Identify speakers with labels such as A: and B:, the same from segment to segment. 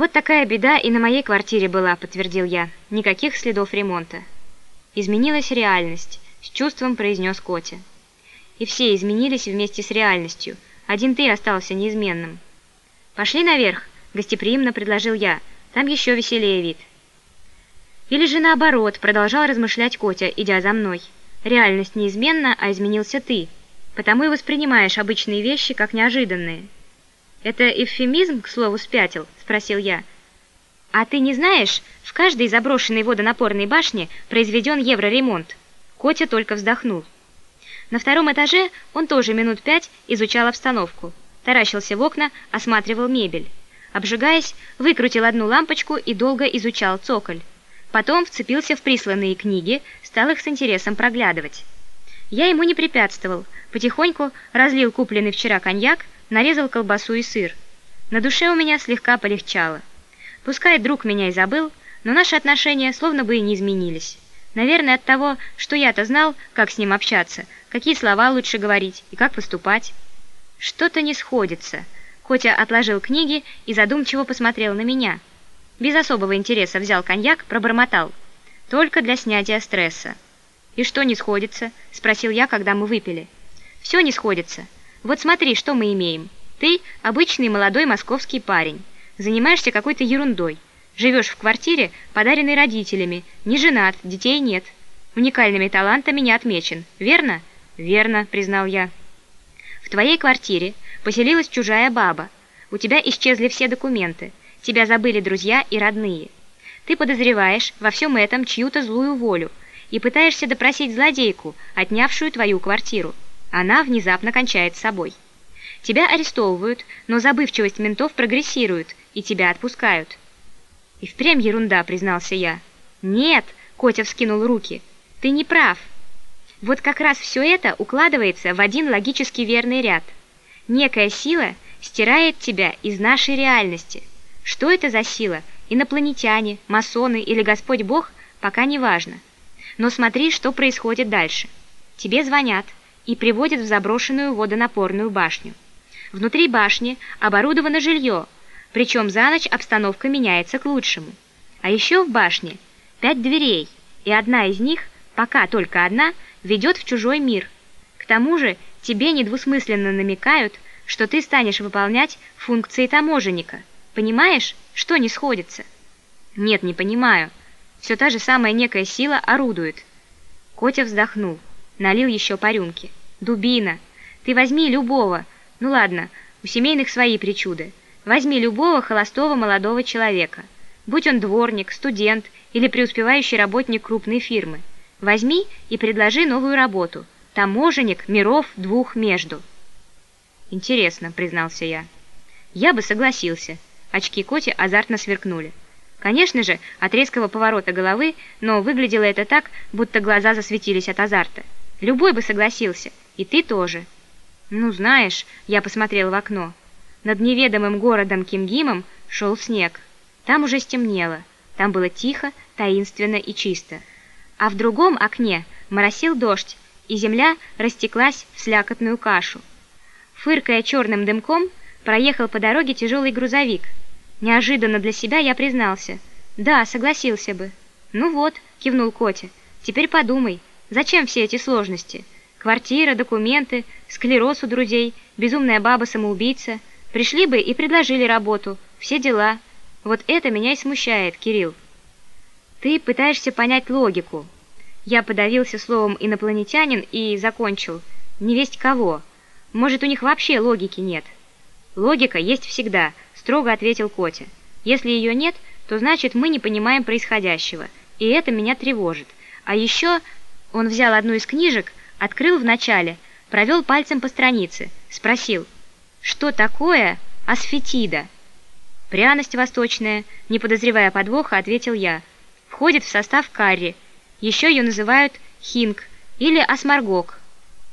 A: «Вот такая беда и на моей квартире была», — подтвердил я. «Никаких следов ремонта». «Изменилась реальность», — с чувством произнес Котя. «И все изменились вместе с реальностью. Один ты остался неизменным». «Пошли наверх», — гостеприимно предложил я. «Там еще веселее вид». Или же наоборот, продолжал размышлять Котя, идя за мной. Реальность неизменна, а изменился ты. Потому и воспринимаешь обычные вещи как неожиданные. «Это эвфемизм, к слову, спятил?» – спросил я. «А ты не знаешь, в каждой заброшенной водонапорной башне произведен евроремонт?» Котя только вздохнул. На втором этаже он тоже минут пять изучал обстановку. Таращился в окна, осматривал мебель. Обжигаясь, выкрутил одну лампочку и долго изучал цоколь. Потом вцепился в присланные книги, стал их с интересом проглядывать. Я ему не препятствовал, потихоньку разлил купленный вчера коньяк, нарезал колбасу и сыр. На душе у меня слегка полегчало. Пускай друг меня и забыл, но наши отношения словно бы и не изменились. Наверное, от того, что я-то знал, как с ним общаться, какие слова лучше говорить и как поступать. Что-то не сходится. Котя отложил книги и задумчиво посмотрел на меня. Без особого интереса взял коньяк, пробормотал. Только для снятия стресса. «И что не сходится?» – спросил я, когда мы выпили. «Все не сходится. Вот смотри, что мы имеем. Ты – обычный молодой московский парень. Занимаешься какой-то ерундой. Живешь в квартире, подаренной родителями, не женат, детей нет. Уникальными талантами не отмечен. Верно?» «Верно», – признал я. «В твоей квартире поселилась чужая баба. У тебя исчезли все документы. Тебя забыли друзья и родные. Ты подозреваешь во всем этом чью-то злую волю и пытаешься допросить злодейку, отнявшую твою квартиру. Она внезапно кончает с собой. Тебя арестовывают, но забывчивость ментов прогрессирует, и тебя отпускают. И впрямь ерунда, признался я. Нет, Котя вскинул руки. Ты не прав. Вот как раз все это укладывается в один логически верный ряд. Некая сила стирает тебя из нашей реальности. Что это за сила? Инопланетяне, масоны или Господь Бог, пока не важно. Но смотри, что происходит дальше. Тебе звонят и приводят в заброшенную водонапорную башню. Внутри башни оборудовано жилье, причем за ночь обстановка меняется к лучшему. А еще в башне пять дверей, и одна из них, пока только одна, ведет в чужой мир. К тому же тебе недвусмысленно намекают, что ты станешь выполнять функции таможенника. Понимаешь, что не сходится? Нет, не понимаю. Все та же самая некая сила орудует. Котя вздохнул, налил еще по рюмке. Дубина, ты возьми любого, ну ладно, у семейных свои причуды. Возьми любого холостого молодого человека. Будь он дворник, студент или преуспевающий работник крупной фирмы. Возьми и предложи новую работу. Таможенник миров двух между. Интересно, признался я. Я бы согласился. Очки Коти азартно сверкнули. Конечно же, от резкого поворота головы, но выглядело это так, будто глаза засветились от азарта. Любой бы согласился, и ты тоже. Ну, знаешь, я посмотрел в окно. Над неведомым городом Кимгимом шел снег. Там уже стемнело. Там было тихо, таинственно и чисто. А в другом окне моросил дождь, и земля растеклась в слякотную кашу. Фыркая черным дымком, проехал по дороге тяжелый грузовик – Неожиданно для себя я признался. «Да, согласился бы». «Ну вот», — кивнул Котя, — «теперь подумай, зачем все эти сложности? Квартира, документы, склероз у друзей, безумная баба-самоубийца. Пришли бы и предложили работу, все дела. Вот это меня и смущает, Кирилл». «Ты пытаешься понять логику». Я подавился словом «инопланетянин» и закончил. «Не весть кого. Может, у них вообще логики нет?» «Логика есть всегда», строго ответил Котя. «Если ее нет, то значит мы не понимаем происходящего, и это меня тревожит. А еще...» Он взял одну из книжек, открыл в начале, провел пальцем по странице, спросил, «Что такое асфетида?» «Пряность восточная», не подозревая подвоха, ответил я. «Входит в состав карри. Еще ее называют хинг или осмаргок».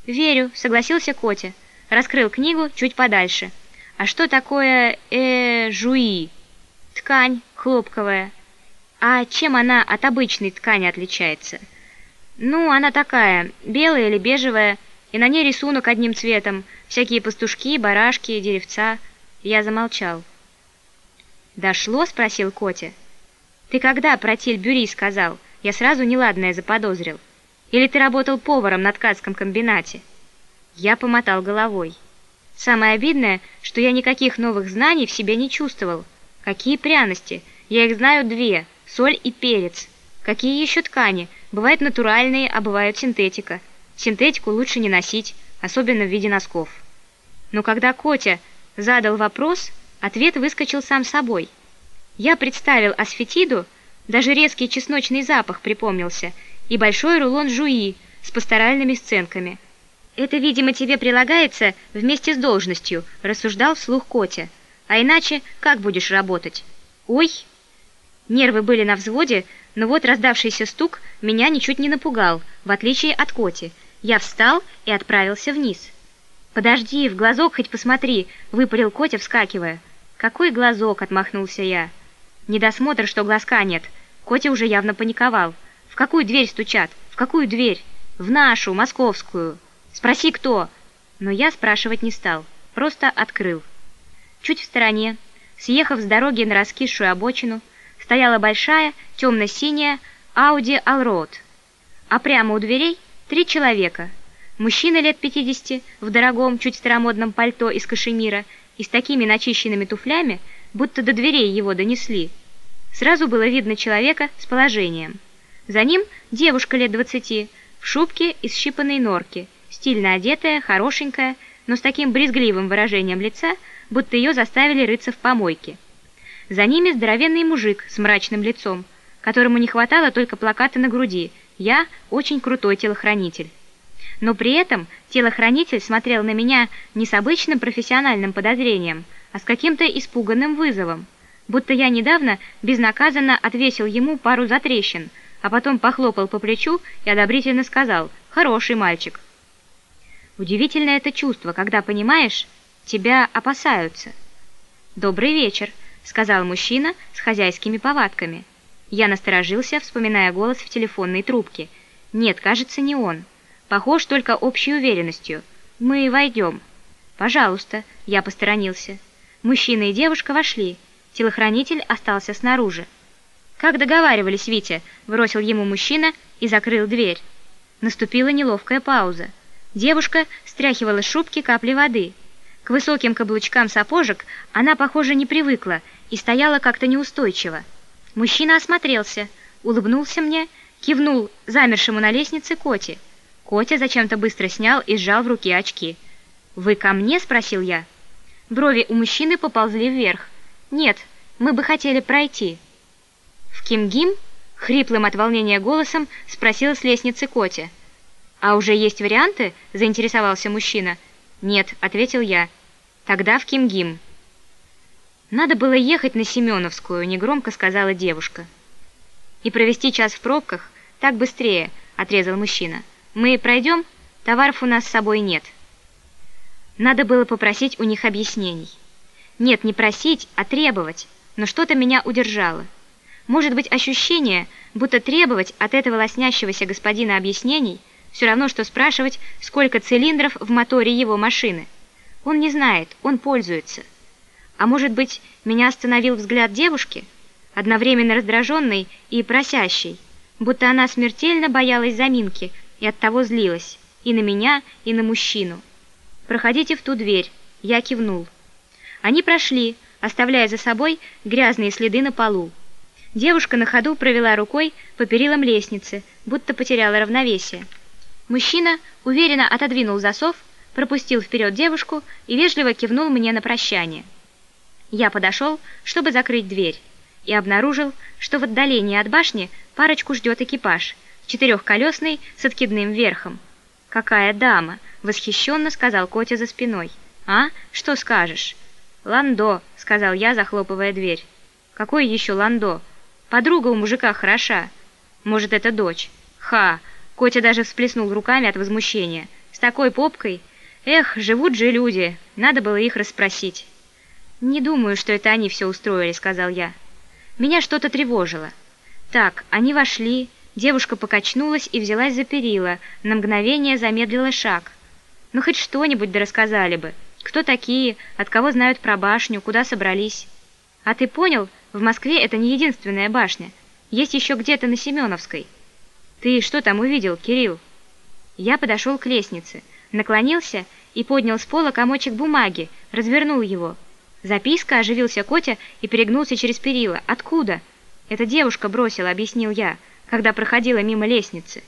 A: «Верю», — согласился Котя. Раскрыл книгу чуть подальше — а что такое э жуи? Ткань хлопковая. А чем она от обычной ткани отличается? Ну, она такая, белая или бежевая, и на ней рисунок одним цветом, всякие пастушки, барашки, деревца. Я замолчал. «Дошло?» — спросил Котя. «Ты когда про Тильбюри сказал? Я сразу неладное заподозрил. Или ты работал поваром на ткацком комбинате?» Я помотал головой. Самое обидное, что я никаких новых знаний в себе не чувствовал. Какие пряности? Я их знаю две — соль и перец. Какие еще ткани? Бывают натуральные, а бывают синтетика. Синтетику лучше не носить, особенно в виде носков. Но когда Котя задал вопрос, ответ выскочил сам собой. Я представил асфетиду, даже резкий чесночный запах припомнился, и большой рулон жуи с пасторальными сценками. «Это, видимо, тебе прилагается вместе с должностью», — рассуждал вслух Котя. «А иначе как будешь работать?» «Ой!» Нервы были на взводе, но вот раздавшийся стук меня ничуть не напугал, в отличие от Коти. Я встал и отправился вниз. «Подожди, в глазок хоть посмотри», — выпалил Котя, вскакивая. «Какой глазок?» — отмахнулся я. «Недосмотр, что глазка нет». Котя уже явно паниковал. «В какую дверь стучат? В какую дверь?» «В нашу, московскую». «Спроси, кто?» Но я спрашивать не стал, просто открыл. Чуть в стороне, съехав с дороги на раскисшую обочину, стояла большая темно-синяя Audi Allroad, а прямо у дверей три человека. Мужчина лет 50 в дорогом, чуть старомодном пальто из кашемира и с такими начищенными туфлями, будто до дверей его донесли. Сразу было видно человека с положением. За ним девушка лет 20 в шубке из щипанной норки, стильно одетая, хорошенькая, но с таким брезгливым выражением лица, будто ее заставили рыться в помойке. За ними здоровенный мужик с мрачным лицом, которому не хватало только плаката на груди «Я очень крутой телохранитель». Но при этом телохранитель смотрел на меня не с обычным профессиональным подозрением, а с каким-то испуганным вызовом, будто я недавно безнаказанно отвесил ему пару затрещин, а потом похлопал по плечу и одобрительно сказал «Хороший мальчик». Удивительное это чувство, когда понимаешь, тебя опасаются. «Добрый вечер», сказал мужчина с хозяйскими повадками. Я насторожился, вспоминая голос в телефонной трубке. Нет, кажется, не он. Похож только общей уверенностью. Мы войдем. Пожалуйста, я посторонился. Мужчина и девушка вошли. Телохранитель остался снаружи. «Как договаривались, Витя?» – бросил ему мужчина и закрыл дверь. Наступила неловкая пауза. Девушка стряхивала с шубки капли воды. К высоким каблучкам сапожек она, похоже, не привыкла – и стояла как-то неустойчиво. Мужчина осмотрелся, улыбнулся мне, кивнул замершему на лестнице Коте. Котя зачем-то быстро снял и сжал в руке очки. «Вы ко мне?» – спросил я. Брови у мужчины поползли вверх. «Нет, мы бы хотели пройти». «В Кимгим?» – хриплым от волнения голосом спросила с лестницы Котя. «А уже есть варианты?» – заинтересовался мужчина. «Нет», – ответил я. «Тогда в Кимгим». «Надо было ехать на Семеновскую», — негромко сказала девушка. «И провести час в пробках? Так быстрее», — отрезал мужчина. «Мы пройдем? Товаров у нас с собой нет». Надо было попросить у них объяснений. Нет, не просить, а требовать, но что-то меня удержало. Может быть, ощущение, будто требовать от этого лоснящегося господина объяснений все равно, что спрашивать, сколько цилиндров в моторе его машины. Он не знает, он пользуется. А может быть, меня остановил взгляд девушки, одновременно раздраженной и просящей, будто она смертельно боялась заминки и оттого злилась, и на меня, и на мужчину. «Проходите в ту дверь», — я кивнул. Они прошли, оставляя за собой грязные следы на полу. Девушка на ходу провела рукой по перилам лестницы, будто потеряла равновесие. Мужчина уверенно отодвинул засов, пропустил вперед девушку и вежливо кивнул мне на прощание. Я подошел, чтобы закрыть дверь, и обнаружил, что в отдалении от башни парочку ждет экипаж, четырехколесный с откидным верхом. «Какая дама!» — восхищенно сказал Котя за спиной. «А? Что скажешь?» «Ландо», — сказал я, захлопывая дверь. «Какой еще Ландо? Подруга у мужика хороша. Может, это дочь?» «Ха!» — Котя даже всплеснул руками от возмущения. «С такой попкой? Эх, живут же люди, надо было их расспросить». «Не думаю, что это они все устроили», — сказал я. Меня что-то тревожило. Так, они вошли, девушка покачнулась и взялась за перила, на мгновение замедлила шаг. Ну, хоть что-нибудь да рассказали бы. Кто такие, от кого знают про башню, куда собрались. А ты понял, в Москве это не единственная башня. Есть еще где-то на Семеновской. Ты что там увидел, Кирилл? Я подошел к лестнице, наклонился и поднял с пола комочек бумаги, развернул его. Записка, оживился Котя и перегнулся через перила. Откуда? «Эта девушка бросила», — объяснил я, когда проходила мимо лестницы.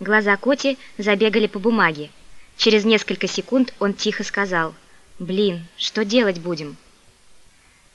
A: Глаза Коти забегали по бумаге. Через несколько секунд он тихо сказал, «Блин, что делать будем?»